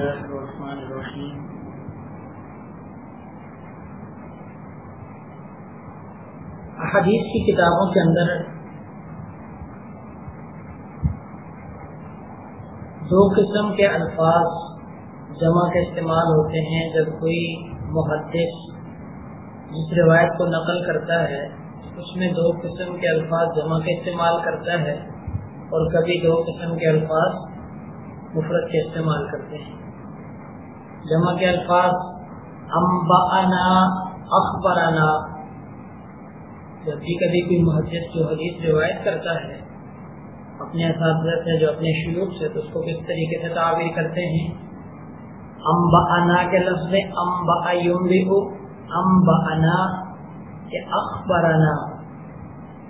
الرحمن الرحیم حدیث کی کتابوں کے اندر دو قسم کے الفاظ جمع کے استعمال ہوتے ہیں جب کوئی محدث جس روایت کو نقل کرتا ہے، اس میں دو قسم کے الفاظ جمع کے استعمال کرتا ہے اور کبھی دو قسم کے الفاظ مفرت کے استعمال کرتے ہیں۔ جمع کے الفاظ امبانا اخبرانا جب بھی کبھی کوئی محدث جو حدیث روایت کرتا ہے، اپنے اساتذہ سے، جو اپنے شلوک سے، تو اس کو کس طریقے سے تعبیر کرتے ہیں؟ امبا انا کے لفظ میں امبا یوم امبا انا کے اخبرانا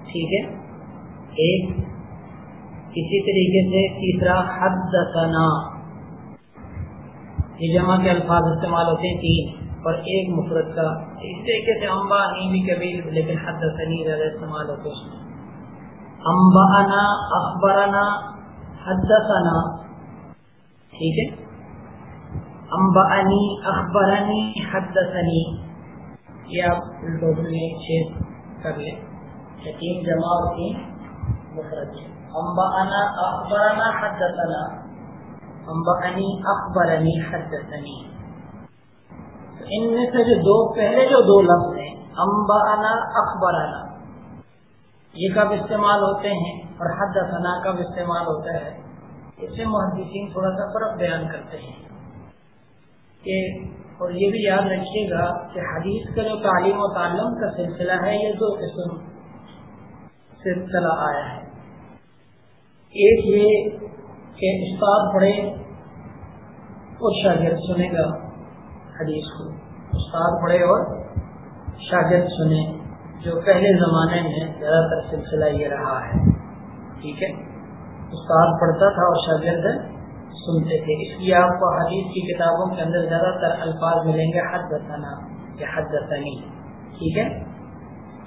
ٹھیک ہے؟ ایک، اسی طریقے سے تیسرا حد یہ جمع کے الفاظ استعمال ہوتے ہیں تین اور ایک مفرت کا اس طریقے سے امبا نیمی کبیر لیکن حد سنی زیادہ استعمال ہوتے اس میں امبا انا اخبرانا حد ثنا ٹھیک ہے؟ امبا انی اخبرانی حد یہ آپ ٹوٹل میں چھ کر لیں۔ تین جمع اور تین مفرت امبا انا اخبرانا حد ثنا امبا ان میں سے جو دو پہلے جو دو لفظ ہیں امبانا اخبرانا یہ کب استعمال ہوتے ہیں اور حد ثنا کب استعمال ہوتا ہے، اس سے محدثین تھوڑا سا فرق بیان کرتے ہیں۔ کہ اور یہ بھی یاد رکھیے گا کہ حدیث کا جو تعلیم و تعلم کا سلسلہ ہے، یہ دو قسم سلسلہ آیا ہے۔ ایک یہ کہ استاد پڑھے اور شاگرد سنے گا حدیث کو۔ استاد پڑھے اور شاگرد سنے، جو پہلے زمانے میں زیادہ تر سلسلہ یہ رہا ہے۔ ٹھیک ہے؟ استاد پڑھتا تھا اور شاگرد سنتے تھے۔ اس لیے آپ کو حدیث کی کتابوں کے اندر زیادہ تر الفاظ ملیں گے، حد دسنا یا حد دسنی ٹھیک ہے؟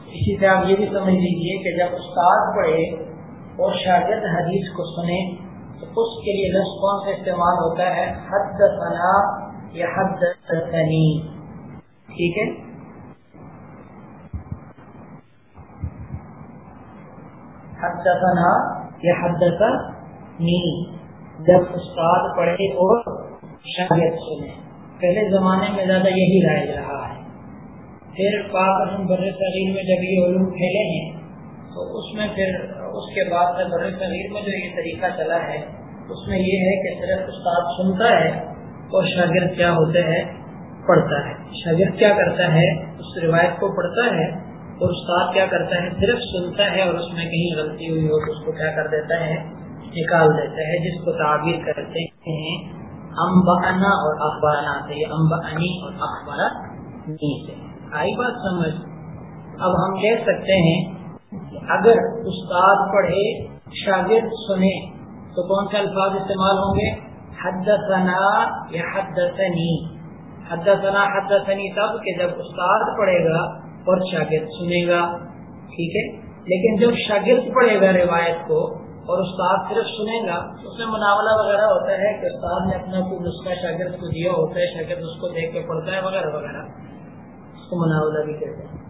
اسی سے آپ یہ بھی سمجھ لیجیے کہ جب استاد پڑھے اور شاگرد حدیث کو سنے اس کے لیے لفظ کون سے استعمال ہوتا ہے؟ حد دسنا یا حد ٹھیک ہے؟ حدثنا یا حدث نی جب استاد پڑھے اور شاگرد سنے۔ پہلے زمانے میں زیادہ یہی رائج رہا ہے۔ پھر پاک بر صغیر میں جب یہ علوم پھیلے ہیں، تو اس میں پھر اس کے بعد سے بر صغیر میں جو یہ طریقہ چلا ہے، اس میں یہ ہے کہ صرف استاد سنتا ہے اور شاگرد کیا ہوتا ہے پڑھتا ہے۔ شاگرد کیا کرتا ہے؟ اس روایت کو پڑھتا ہے اور استاد کیا کرتا ہے؟ صرف سنتا ہے اور اس میں کہیں غلطی ہوئی ہو تو اس کو کیا کر دیتا ہے؟ نکال دیتا ہے، جس کو تعبیر کرتے ہیں امبانا اور اخبارنا سے، یہ امب انی اور اخبار سے۔ آئی بات سمجھ۔ اب ہم کہہ سکتے ہیں اگر استاد پڑھے، شاگرد سنے تو کون سے الفاظ استعمال ہوں گے؟ حدثنا، یا حدثنی؟ حدثنا، حدثنی تب کہ جب استاد پڑھے گا اور شاگرد سنے گا، ٹھیک ہے؟ لیکن جب شاگرد پڑھے گا روایت کو اور استاد صرف سنے گا اس میں مناولہ وغیرہ ہوتا ہے کہ استاد نے اپنا کوئی نسخہ شاگرد کو دیا ہوتا ہے، شاگرد اس کو دیکھ کے پڑھتا ہے وغیرہ وغیرہ۔ اس کو مناولہ بھی کہتے ہیں۔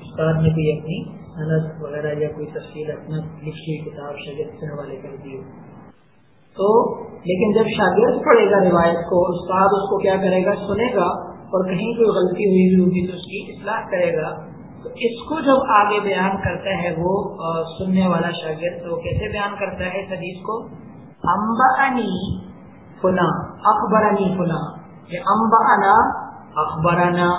استاد نے کوئی اپنی صنعت وغیرہ یا کوئی تفصیل اپنا لکھی کتاب شاگرد سے حوالے کر دی تو لیکن جب شاگرد پڑھے گا روایت کو، استاد اس کو کیا کرے گا؟ سنے گا اور کہیں کوئی غلطی ہوئی بھی ہوگی تو اس کی اصلاح کرے گا۔ تو اس کو جب آگے بیان کرتا ہے وہ سننے والا شاگرد تو کیسے بیان کرتا ہے اس حدیث کو؟ امبانی فنا اخبرانی فنا یہ امبانا اخبرانا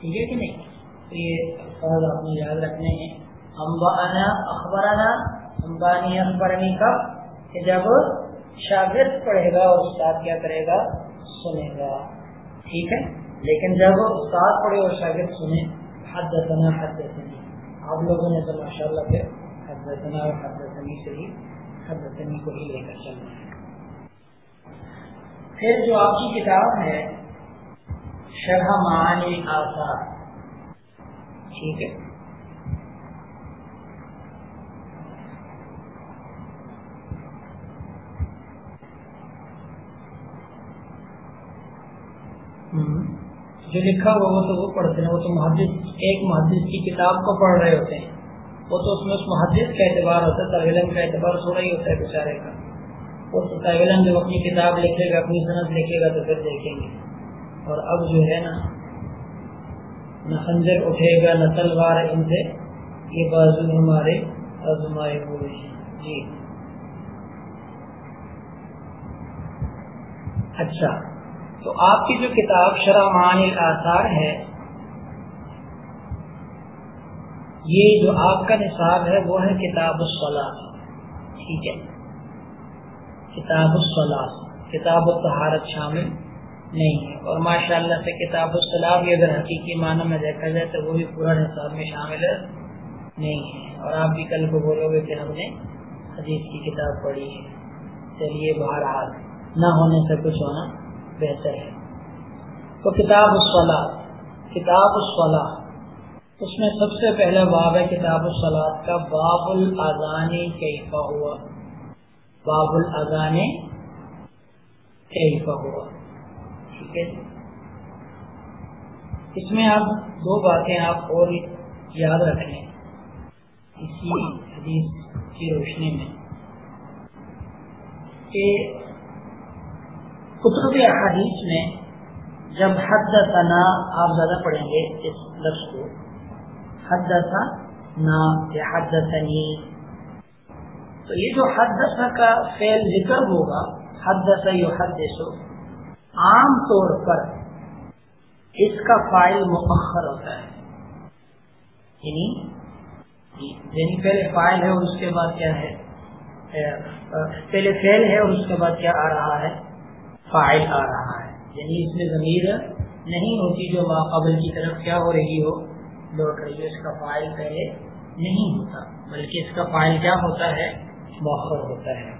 ٹھیک ہے کہ نہیں؟ تو یہ الفاظ آپ نے یاد رکھنے ہیں۔ امبانا اخبرانا امبانی اخبرانی کب کہ جب شاگرد پڑھے گا اور استاد کیا کرے گا؟ سنے گا۔ ٹھیک ہے؟ لیکن جب استاد پڑھے اور شاگرد سنے حد دسنا حد دسنی آپ لوگوں نے تو ماشاء اللہ پھر حد دسنا اور حد دسنی سے ہی حد دسنی کو ہی لے کر چلنا ہے۔ پھر جو آپ کی کتاب ہے، شرح معانی آثار۔ ٹھیک ہے؟ جو لکھا ہوا وہ تو وہ پڑھتے ہیں، وہ تو محدث، ایک محدث کی کتاب کو پڑھ رہے ہوتے ہیں۔ وہ تو اس میں اس محدث کا اعتبار ہوتا ہے طالب کا اعتبار تھوڑا ہی ہوتا ہے بیچارے کا۔ وہ تو طالب جب اپنی کتاب لکھے گا، اپنی صنعت لکھے گا تو پھر دیکھیں گے۔ اور اب جو ہے نا، نہ خنجر اٹھے گا، نہ تلوار ان سے۔ یہ بازو ہمارے آزمائے ہوئے ہیں۔ جی۔ اچھا۔ تو آپ کی جو کتاب شرح مان الاثار ہے، یہ جو آپ کا نصاب ہے، وہ ہے کتاب الصلاح ٹھیک ہے۔ کتاب الصلاح کتاب الطہارت شامل نہیں ہے۔ اور ماشاء اللہ سے کتاب الصلاح بھی اگر حقیقی معنی میں دیکھا جائے تو وہ بھی پورا نصاب میں شامل ہے نہیں ہے۔ اور آپ بھی کل کو بولو گے کہ ہم نے حدیث کی کتاب پڑھی ہے۔ چلیے بہرحال، نہ ہونے سے کچھ ہونا بہتر ہے۔ تو کتاب الصلاح کتاب الصلاح اس میں سب سے پہلا باب ہے کتاب السلاد کا باب الزان کیفا ہوا۔ باب الزان کیفا ہوا۔ ٹھیک ہے۔ اس میں آپ دو باتیں آپ اور یاد رکھیں اسی حدیث کی روشنی میں کہ کتب احادیث میں جب حد ثنا آپ زیادہ پڑھیں گے اس لفظ کو حدثا نا یا حدثنی۔ تو یہ جو حدثا کا فعل ذکر ہوگا حدثا یحدث، عام طور پر اس کا فائل مؤخر ہوتا ہے۔ یعنی یعنی پہلے فائل ہے اور اس کے بعد کیا ہے؟ پہلے فیل ہے اور اس کے بعد کیا آ رہا ہے؟ فائل آ رہا ہے۔ یعنی اس میں ضمیر نہیں ہوتی جو ماقبل کی طرف کیا ہو رہی ہو۔ لوٹ رہی ہے اس کا فائل پہلے نہیں ہوتا، بلکہ اس کا فائل کیا ہوتا ہے؟ موخر ہوتا ہے۔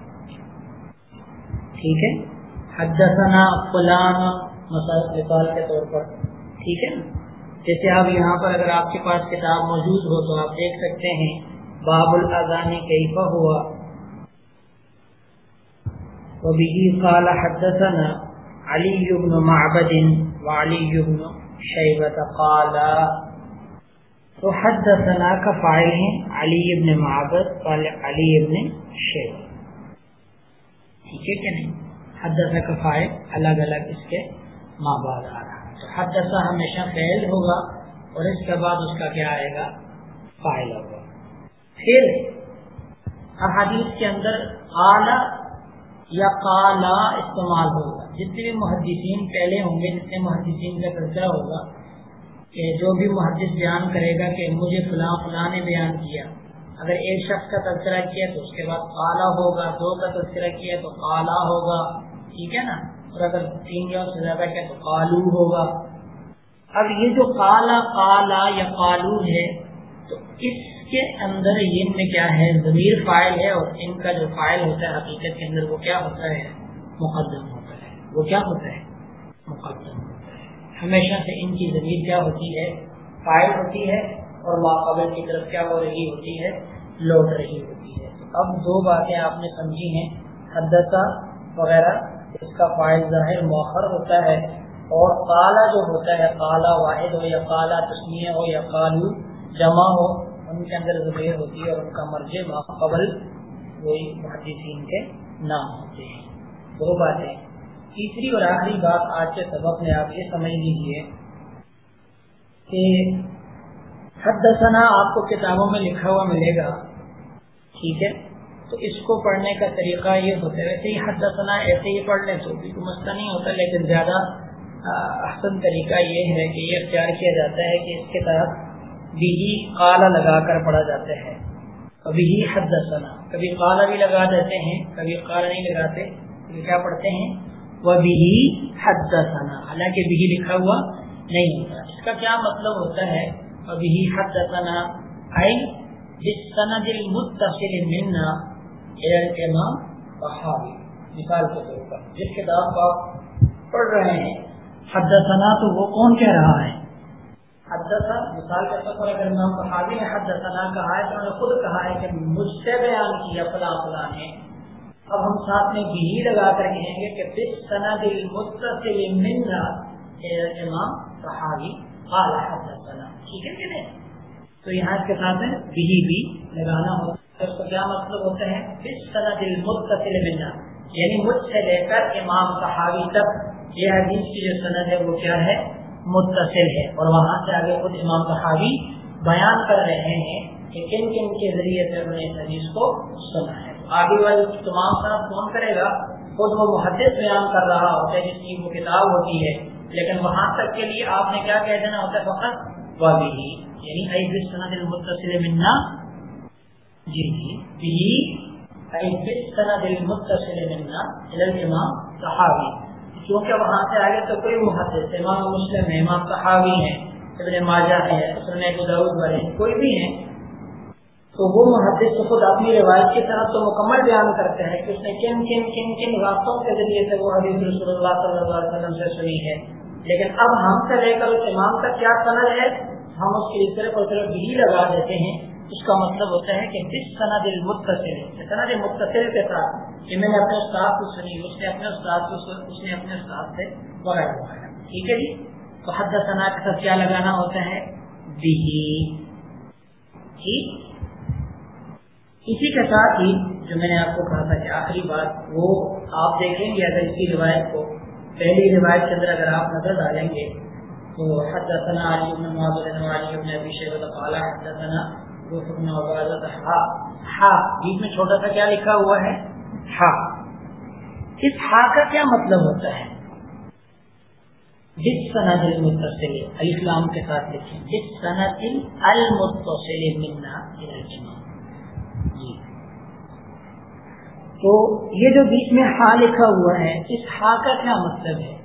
ٹھیک ہے؟ حدثنا فلان، مثال کے طور پر۔ ٹھیک ہے؟ جیسے آپ یہاں پر اگر آپ کے پاس کتاب موجود ہو تو آپ دیکھ سکتے ہیں، باب الاذان کیفا ہوا؟ وبه قال حدثنا علي بن معبد وعلي بن شيبة قال تو حد ثنا کا فائل ہیں علی ابن معبد علی ابن شیخ ٹھیک ہے کہ نہیں؟ حد کا فائل الگ الگ اس کے ماں بعد آ رہا ہے۔ تو حد ہمیشہ فیل ہوگا اور اس کے بعد اس کا کیا آئے گا؟ فائل ہوگا۔ پھر احادیث کے اندر اعلی یا کالا استعمال ہوگا۔ جتنے بھی محدثین پہلے ہوں گے جتنے محدثین کا تذکرہ ہوگا کہ جو بھی محدث بیان کرے گا کہ مجھے فلاں فلاں نے بیان کیا۔ اگر ایک شخص کا تذکرہ کیا تو اس کے بعد کالا ہوگا، دو کا تذکرہ کیا تو کالا ہوگا۔ ٹھیک ہے نا؟ اور اگر تین یا سے زیادہ کیا تو کالو ہوگا۔ اب یہ جو کالا کالا یا کالو ہے تو اس کے اندر ان میں کیا ہے؟ ضمیر فائل ہے اور ان کا جو فائل ہوتا ہے، حقیقت کے اندر وہ کیا ہوتا ہے؟ مقدم ہوتا ہے۔ وہ کیا ہوتا ہے؟ مقدم ہوتا ہے۔ ہمیشہ سے ان کی زمین کیا ہوتی ہے؟ فائل ہوتی ہے اور ماقبل کی طرف کیا ہو رہی ہوتی ہے؟ لوٹ رہی ہوتی ہے۔ اب دو باتیں آپ نے سمجھی ہیں۔ حدثہ وغیرہ، اس کا فائل ظاہر مؤخر ہوتا ہے اور کالا جو ہوتا ہے کالا واحد ہو یا کالا تسمیہ ہو یا کالو جمع ہو ان کے اندر ضمیر ہوتی ہے اور ان کا مرج ماقبل وہی محدثین کے نام ہوتے ہیں۔ دو باتیں تیسری اور آخری بات آج کے سبق میں آپ یہ سمجھ لیجیے کہ حدثنا آپ کو کتابوں میں لکھا ہوا ملے گا۔ ٹھیک ہے۔ تو اس کو پڑھنے کا طریقہ یہ ہوتا ہے۔ ویسے ہی حدثنا ایسے ہی پڑھ لیں تو بھی مسئلہ نہیں ہوتا، لیکن زیادہ احسن طریقہ یہ ہے کہ یہ اختیار کیا جاتا ہے کہ اس کے تحت بھی کالا لگا کر پڑھا جاتا ہے کبھی ہی حدثنا، کبھی کالا بھی لگا دیتے ہیں، کبھی کالا نہیں لگاتے۔ کیا پڑھتے ہیں؟ وہ بھی حدثنا۔ حالانکہ بھی لکھا ہوا نہیں۔ ہوتا اس کا کیا مطلب ہوتا ہے؟ ابھی حد آئی جس سند المتصل منا امام بحاوی مثال کے طور پر، جس کتاب کو آپ پڑھ رہے ہیں، حدثنا تو وہ کون کہہ رہا ہے؟ حد مثال کے طور پر اگر امام بحاوی نے حدثنا کہا ہے تو انہوں نے خود کہا ہے کہ مجھ سے بیان کیا فلاں فلاں نے۔ اب ہم ساتھ میں بھی لگا کر کہیں گے کہ بس سند المتصل منا امام صحابی قال حدثنا۔ ٹھیک ہے کہ نہیں؟ تو یہاں اس کے ساتھ بھی بھی لگانا ہوتا ہے اس کا کیا مطلب ہوتا ہے؟ اس سند المتصل بنا یعنی مجھ سے لے کر امام صحابی تک۔ یہ حدیث کی جو سند ہے وہ کیا ہے؟ متصل ہے اور وہاں سے آگے خود امام صحابی بیان کر رہے ہیں کہ کن کن کے ذریعے سے انہوں نے اس حدیث کو سنا ہے۔ آگے والی تمام صاحب کون کرے گا؟ خود وہ محدث بیان کر رہا ہوتا ہے جس کی وہ کتاب ہوتی ہے۔ لیکن وہاں تک کے لیے آپ نے کیا کہہ دینا ہوتا ہے فقط؟ وابی یعنی ایز سند المتصل منا۔ جی جی بھی ایز سند المتصل منا امام صحابی۔ کیونکہ وہاں سے آگے تو کوئی محدث، امام مسلم ہے امام صحابی ہیں، ابن ماجہ ہے سنن داؤد والے کوئی بھی ہیں، تو وہ محدث خود اپنی روایت کی طرف تو مکمل بیان کرتے ہیں کہ اس نے کن کن کن کن راستوں کے ذریعے سے وہ حدیث رسول اللہ صلی اللہ علیہ وسلم سے سنی ہے۔ لیکن اب ہم سے لے کر اس امام کا کیا سند ہے؟ ہم اس کی طرف اور طرف بھی لگا دیتے ہیں اس کا مطلب ہوتا ہے کہ جس سند متصل سند متصل کے ساتھ کہ میں نے اپنے استاد کو سنی اس نے اپنے استاد کو اس نے اپنے استاد سے بغیر بغیر ٹھیک ہے جی؟ تو حد ثنا کے ساتھ کیا لگانا ہوتا ہے؟ بھی۔ ٹھیک؟ اسی کے ساتھ ہی جو میں نے آپ کو کہا تھا کہ آخری بات، وہ آپ دیکھیں گے اگر اس کی روایت کو پہلی روایت کے اندر اگر آپ نظر ڈالیں گے، تو حدثنا علی بن معاذ بن علی بن ابي شيبه قال حدثنا روح ہا بیچ میں چھوٹا سا کیا لکھا ہوا ہے؟ ہا۔ اس ہا کا کیا مطلب ہوتا ہے؟ جس سند المتصل الاسلام کے ساتھ لکھیں۔ جس سند المتصل منا جی۔ تو یہ جو بیچ میں ہا لکھا ہوا ہے، اس ہا کا کیا مطلب ہے؟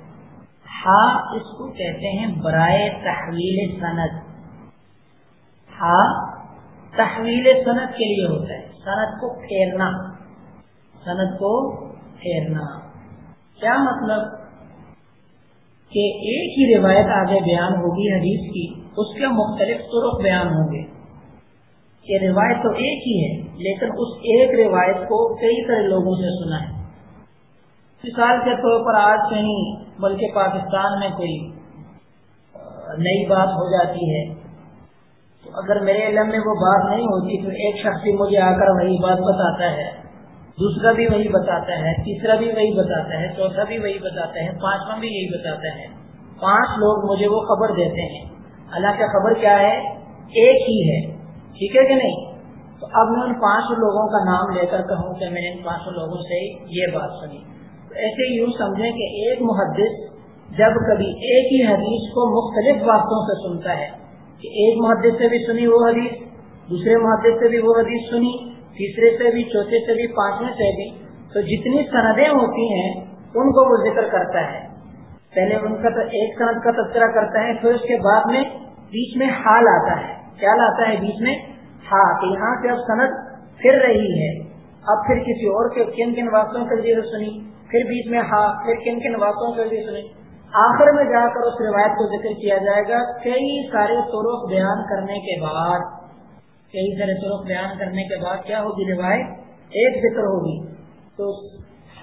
ہا اس کو کہتے ہیں برائے تحویل صنعت۔ ہا تحویل صنعت کے لیے ہوتا ہے۔ صنعت کو پھیرنا۔ صنعت کو پھیرنا۔ کیا مطلب؟ کہ ایک ہی روایت آگے بیان ہوگی حدیث کی، اس کے مختلف طرق بیان ہوں گے۔ کہ روایت تو ایک ہی ہے، لیکن اس ایک روایت کو کئی سارے لوگوں سے سنا ہے۔ مثال کے طور پر آج کہیں بلکہ پاکستان میں کوئی نئی بات ہو جاتی ہے۔ تو اگر میرے علم میں وہ بات نہیں ہوتی تو ایک شخص مجھے آ کر وہی بات بتاتا ہے، دوسرا بھی وہی بتاتا ہے، تیسرا بھی وہی بتاتا ہے، چوتھا بھی وہی بتاتا ہے، پانچواں بھی یہی بتاتا ہے۔ پانچ لوگ مجھے وہ خبر دیتے ہیں۔ حالانکہ خبر کیا ہے؟ ایک ہی ہے۔ ٹھیک ہے کہ نہیں؟ تو اب میں ان پانچ لوگوں کا نام لے کر کہوں کہ میں نے ان پانچ لوگوں سے یہ بات سنی۔ تو ایسے یوں سمجھیں کہ ایک محدث جب کبھی ایک ہی حدیث کو مختلف باتوں سے سنتا ہے کہ ایک محدث سے بھی سنی وہ حدیث، دوسرے محدث سے بھی وہ حدیث سنی، تیسرے سے بھی، چوتھے سے بھی، پانچویں سے بھی۔ تو جتنی سندیں ہوتی ہیں، ان کو وہ ذکر کرتا ہے۔ پہلے ان کا تو ایک سند کا تذکرہ کرتا ہے، پھر اس کے بعد میں بیچ میں حال آتا ہے۔ کیا لاتا ہے بیچ میں؟ ہاں کہ یہاں سے اب صنعت پھر رہی ہے۔ اب پھر کسی اور کے کن کن واقعوں کے ذریعے سنی، پھر بیچ میں ہاں پھر کن کن واقعوں کے ذریعے سنی۔ آخر میں جا کر اس روایت کو ذکر کیا جائے گا، کئی سارے طرق بیان کرنے کے بعد، کئی سارے طرق بیان کرنے کے بعد کیا ہوگی روایت؟ ایک ذکر ہوگی۔ تو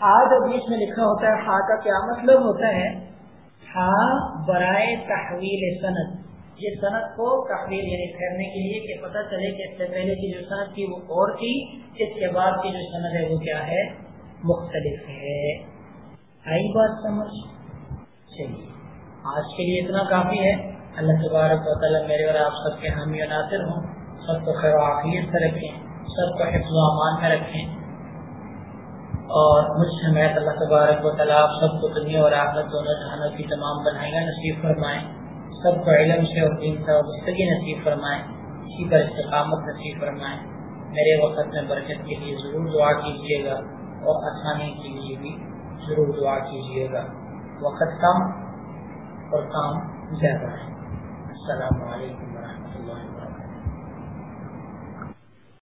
ہا جو بیچ میں لکھا ہوتا ہے، ہا کا کیا مطلب ہوتا ہے؟ ہا برائے تحویل صنعت یہ صنعت کو تحریر یعنی کرنے کے لیے کہ پتہ چلے کہ اس سے پہلے کی جو صنعت تھی وہ اور تھی، اس کے بعد کی جو صنعت ہے وہ کیا ہے؟ مختلف ہے۔ آئی بات سمجھ۔ چلیے آج کے لیے اتنا کافی ہے۔ اللہ تبارک و تعالیٰ میرے اور آپ سب کے ہاں حامی عناصر ہوں۔ سب کو خیر واقعیت سے رکھیں۔ سب کو حفظ و امان میں رکھیں۔ اور مجھ سے میں اللہ تبارک و تعالیٰ آپ سب کو دنیا اور آخرت دونوں جہانوں کی تمام بنائیاں نصیب فرمائیں سب کو علم سے اور دین سے وابستگی نصیب فرمائیں اسی پر استقامت نصیب فرمائیں میرے وقت میں برکت کے لیے ضرور دعا کیجیے گا اور آسانی کے لیے بھی ضرور دعا کیجیے گا۔ وقت کم اور کام زیادہ ہے۔ السلام علیکم ورحمۃ اللہ